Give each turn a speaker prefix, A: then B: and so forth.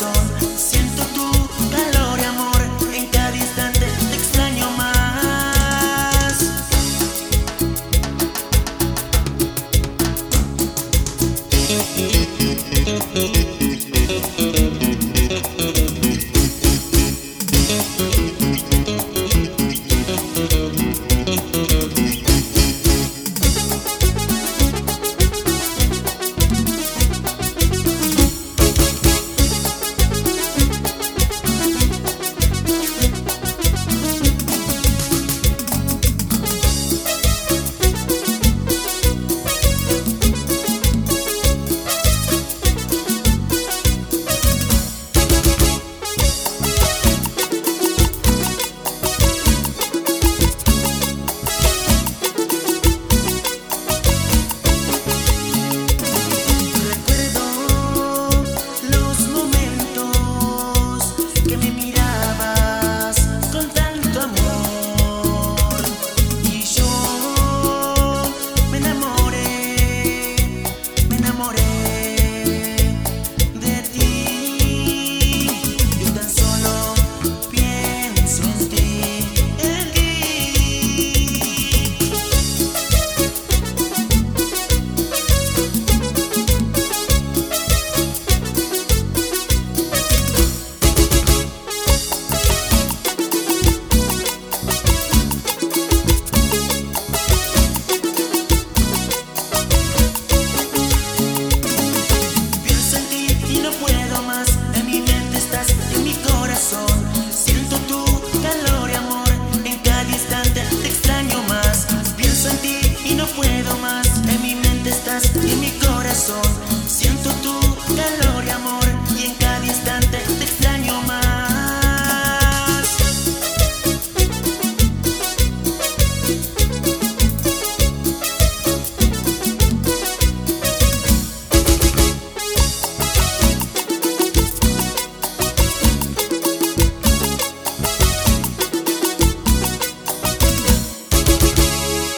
A: sun. Corazón.